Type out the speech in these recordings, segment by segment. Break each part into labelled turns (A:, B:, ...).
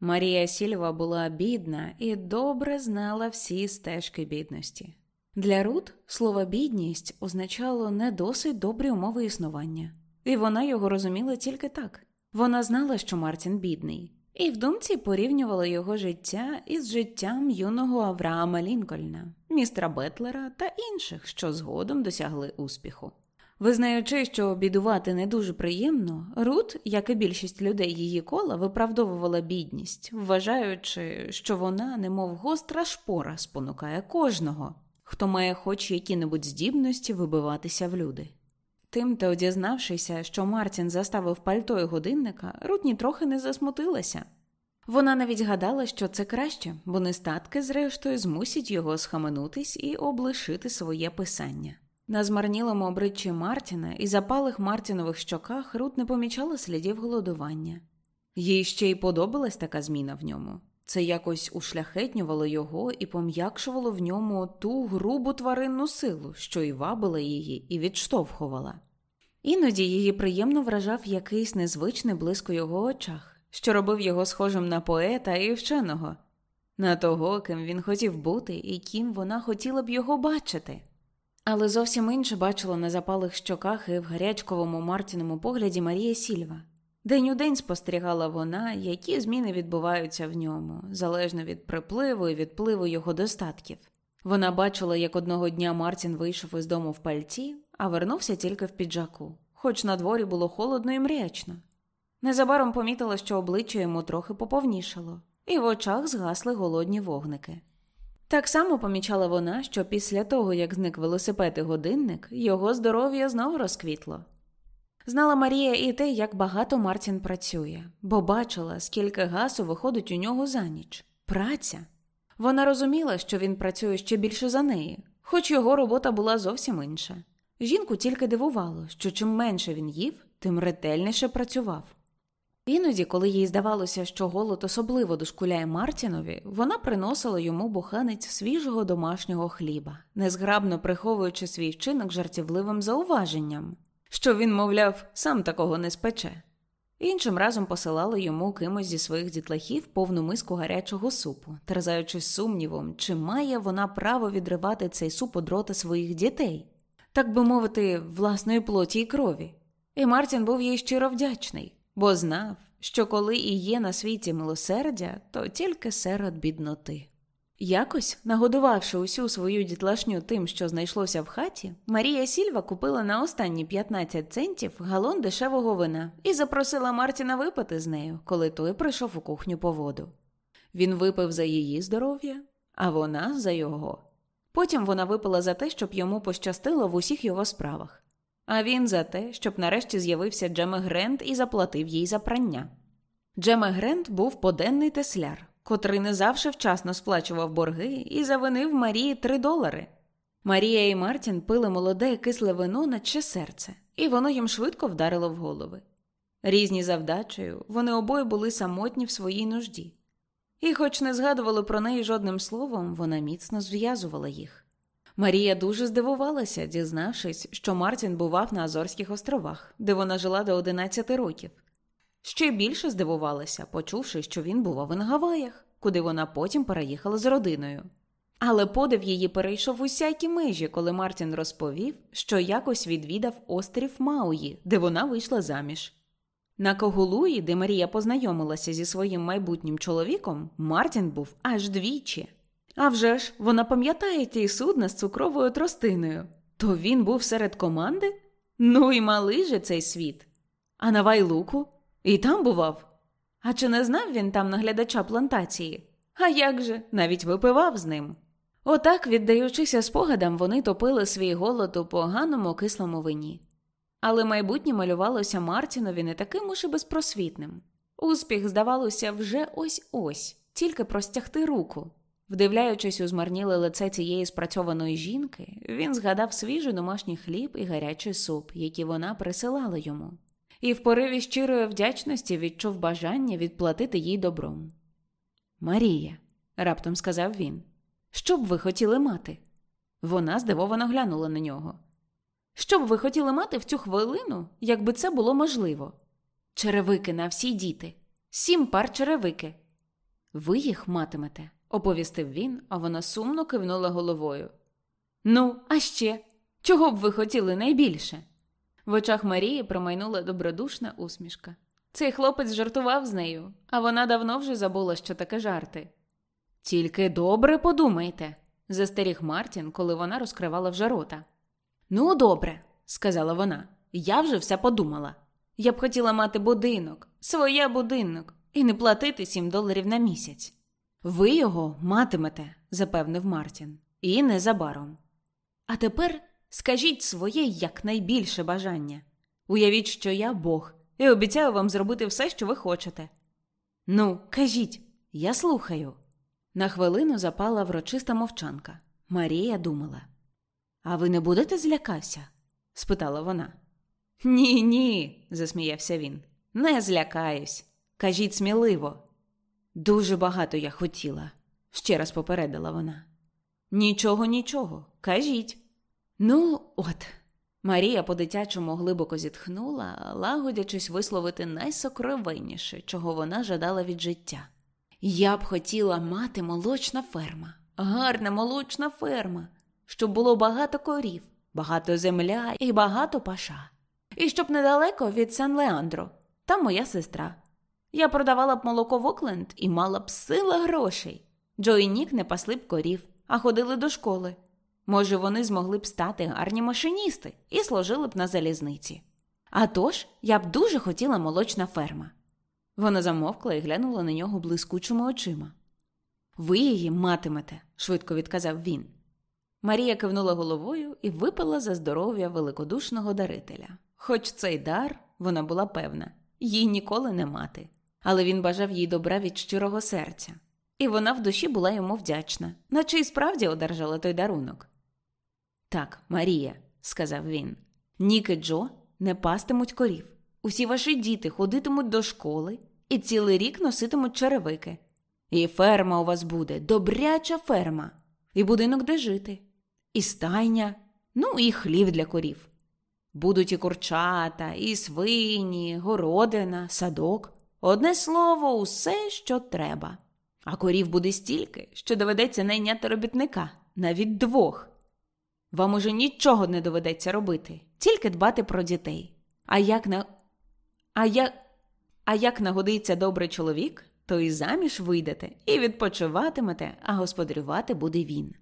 A: Марія Сільва була бідна і добре знала всі стежки бідності. Для Рут слово бідність означало не досить добрі умови існування, і вона його розуміла тільки так. Вона знала, що Мартін бідний, і в думці порівнювала його життя із життям юного Авраама Лінкольна, містера Бетлера та інших, що згодом досягли успіху. Визнаючи, що бідувати не дуже приємно, Рут, як і більшість людей її кола, виправдовувала бідність, вважаючи, що вона, немов гостра шпора, спонукає кожного, хто має хоч які-небудь здібності вибиватися в люди. Тимто, дізнавшися, що Мартін заставив пальто і годинника, Рут нітрохи не засмутилася. Вона навіть гадала, що це краще, бо нестатки, зрештою, змусять його схаменутись і облишити своє писання. На змарнілому обличчі Мартіна і запалих Мартінових щоках Рут не помічала слідів голодування. Їй ще й подобалась така зміна в ньому. Це якось ушляхетнювало його і пом'якшувало в ньому ту грубу тваринну силу, що і вабила її, і відштовхувала. Іноді її приємно вражав якийсь незвичний блиск у його очах, що робив його схожим на поета і вченого, на того, ким він хотів бути і ким вона хотіла б його бачити. Але зовсім інше бачила на запалих щоках і в гарячковому Мартіному погляді Марія Сільва. День у день спостерігала вона, які зміни відбуваються в ньому, залежно від припливу і відпливу його достатків. Вона бачила, як одного дня Мартін вийшов із дому в пальці, а вернувся тільки в піджаку, хоч на дворі було холодно і мрячно. Незабаром помітила, що обличчя йому трохи поповнішало, і в очах згасли голодні вогники. Так само помічала вона, що після того, як зник велосипед і годинник, його здоров'я знову розквітло. Знала Марія і те, як багато Мартін працює, бо бачила, скільки гасу виходить у нього за ніч. Праця. Вона розуміла, що він працює ще більше за неї, хоч його робота була зовсім інша. Жінку тільки дивувало, що чим менше він їв, тим ретельніше працював. Іноді, коли їй здавалося, що голод особливо дошкуляє Мартінові, вона приносила йому буханець свіжого домашнього хліба, незграбно приховуючи свій вчинок жартівливим зауваженням, що він, мовляв, сам такого не спече. Іншим разом посилала йому кимось зі своїх дітлахів повну миску гарячого супу, терзаючись сумнівом, чи має вона право відривати цей суп од рота своїх дітей, так би мовити, власної плоті й крові. І Мартін був їй щиро вдячний бо знав, що коли і є на світі милосердя, то тільки серед бідноти. Якось, нагодувавши усю свою дітлашню тим, що знайшлося в хаті, Марія Сільва купила на останні 15 центів галон дешевого вина і запросила Мартіна випити з нею, коли той прийшов у кухню по воду. Він випив за її здоров'я, а вона за його. Потім вона випила за те, щоб йому пощастило в усіх його справах а він за те, щоб нарешті з'явився Джеме Грент і заплатив їй за прання. Джеме Грент був поденний тесляр, котрий не завжди вчасно сплачував борги і завинив Марії три долари. Марія і Мартін пили молоде кисле вино наче серце, і воно їм швидко вдарило в голови. Різні завдачею, вони обоє були самотні в своїй нужді. І, хоч не згадували про неї жодним словом, вона міцно зв'язувала їх. Марія дуже здивувалася, дізнавшись, що Мартін бував на Азорських островах, де вона жила до 11 років. Ще більше здивувалася, почувши, що він бував на Гаваях, куди вона потім переїхала з родиною. Але подив її перейшов усякі межі, коли Мартін розповів, що якось відвідав острів Мауї, де вона вийшла заміж. На Когулуї, де Марія познайомилася зі своїм майбутнім чоловіком, Мартін був аж двічі. А вже ж, вона пам'ятає ті судна з цукровою тростиною. То він був серед команди? Ну і малий же цей світ. А на Вайлуку? І там бував. А чи не знав він там наглядача плантації? А як же, навіть випивав з ним. Отак, віддаючися спогадам, вони топили свій голод у поганому кислому вині. Але майбутнє малювалося Мартінові не таким уж і безпросвітним. Успіх, здавалося, вже ось ось тільки простягти руку. Вдивляючись у змарніле лице цієї спрацьованої жінки, він згадав свіжий домашній хліб і гарячий суп, які вона присилала йому, і в пориві щирої вдячності відчув бажання відплатити їй добром. Марія, раптом сказав він, що б ви хотіли мати? Вона здивовано глянула на нього. Що б ви хотіли мати в цю хвилину, якби це було можливо? Черевики на всі діти, сім пар черевики. Ви їх матимете, оповістив він, а вона сумно кивнула головою. Ну, а ще, чого б ви хотіли найбільше? В очах Марії промайнула добродушна усмішка. Цей хлопець жартував з нею, а вона давно вже забула, що таке жарти. Тільки добре подумайте, застеріг Мартін, коли вона розкривала вже рота. Ну, добре, сказала вона, я вже все подумала. Я б хотіла мати будинок, своє будинок, і не платити сім доларів на місяць. Ви його матимете, запевнив Мартін, і незабаром. А тепер скажіть своє якнайбільше бажання. Уявіть, що я Бог, і обіцяю вам зробити все, що ви хочете. Ну, кажіть, я слухаю. На хвилину запала врочиста мовчанка. Марія думала. А ви не будете злякався? спитала вона. Ні, ні, засміявся він. Не злякаюсь. Кажіть сміливо. Дуже багато я хотіла, ще раз попередила вона. Нічого, нічого, кажіть. Ну, от. Марія по дитячому глибоко зітхнула, лагодячись висловити найсокровенніше, чого вона жадала від життя. Я б хотіла мати молочна ферма, гарна молочна ферма, щоб було багато корів, багато земля і багато паша. І щоб недалеко від Сан Леандро, там моя сестра. Я продавала б молоко в Окленд і мала б сила грошей. Джо і Нік не пасли б корів, а ходили до школи. Може, вони змогли б стати гарні машиністи і служили б на залізниці. А тож, я б дуже хотіла молочна ферма. Вона замовкла і глянула на нього блискучими очима. Ви її матимете, швидко відказав він. Марія кивнула головою і випила за здоров'я великодушного дарителя. Хоч цей дар, вона була певна, їй ніколи не мати, але він бажав їй добра від щирого серця, і вона в душі була йому вдячна, наче й справді одержала той дарунок. Так, Марія, сказав він, Нік і Джо не пастимуть корів. Усі ваші діти ходитимуть до школи і цілий рік носитимуть черевики. І ферма у вас буде, добряча ферма, і будинок де жити, і стайня, ну і хлів для корів. Будуть і курчата, і свині, городина, садок. Одне слово, усе, що треба. А корів буде стільки, що доведеться найняти робітника, навіть двох. Вам уже нічого не доведеться робити, тільки дбати про дітей. А як на а як... а як нагодиться добрий чоловік, то і заміж вийдете і відпочиватимете, а господарювати буде він.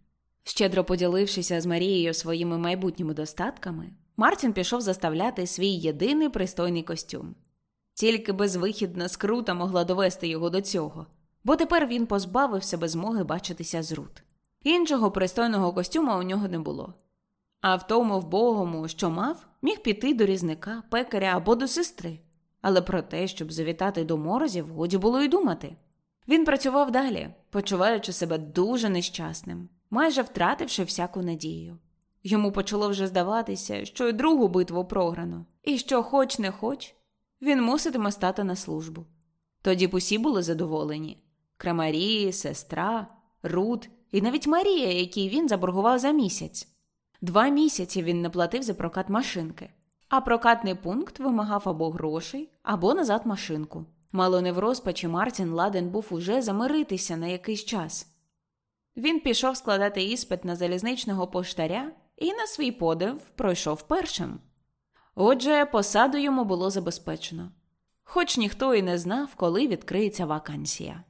A: Щедро поділившися з Марією своїми майбутніми достатками, Мартін пішов заставляти свій єдиний пристойний костюм. Тільки безвихідна скрута могла довести його до цього, бо тепер він позбавив себе змоги бачитися з Рут. Іншого пристойного костюма у нього не було. А в тому вбогому, що мав, міг піти до різника, пекаря або до сестри. Але про те, щоб завітати до морозів, годі було й думати. Він працював далі, почуваючи себе дуже нещасним, майже втративши всяку надію. Йому почало вже здаватися, що й другу битву програно, і що, хоч не хоч, він муситиме стати на службу. Тоді б усі були задоволені Крамарі, сестра, Рут і навіть Марія, якій він заборгував за місяць. Два місяці він не платив за прокат машинки, а прокатний пункт вимагав або грошей, або назад машинку. Мало не в розпачі Мартін ладен був уже замиритися на якийсь час. Він пішов складати іспит на залізничного поштаря і на свій подив пройшов першим. Отже, посаду йому було забезпечено, хоч ніхто і не знав, коли відкриється вакансія.